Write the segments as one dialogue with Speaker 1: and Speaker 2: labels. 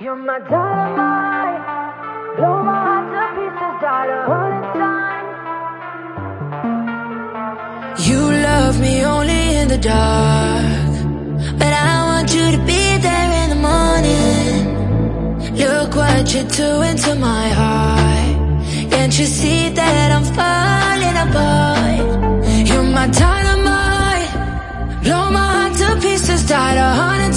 Speaker 1: You're my dynamite, blow my heart to pieces, died a hundred times.
Speaker 2: You love me only in the dark, but I want you to be there in the morning. Look what you're doing to my heart. Can't you see that I'm falling apart? You're my dynamite, blow my heart to pieces, died a hundred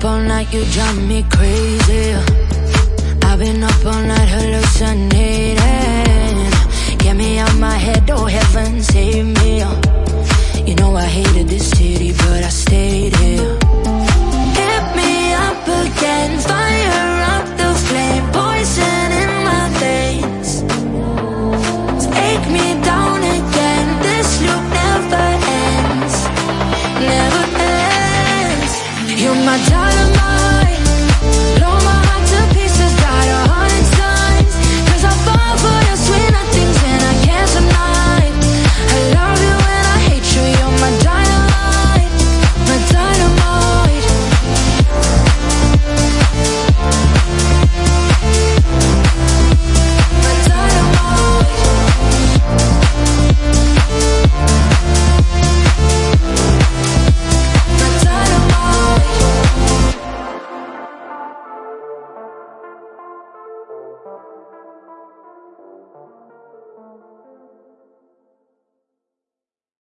Speaker 2: up all night, you drive me crazy. I've been up all night hallucinating. Get me out my head, oh heaven, save me. You know I hated this city, but I stayed here. Hit me up again, fire up the flame, poison in my veins. Take me down again, this loop never ends. Never my dynamite.